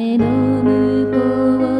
目の向こう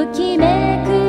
ときめく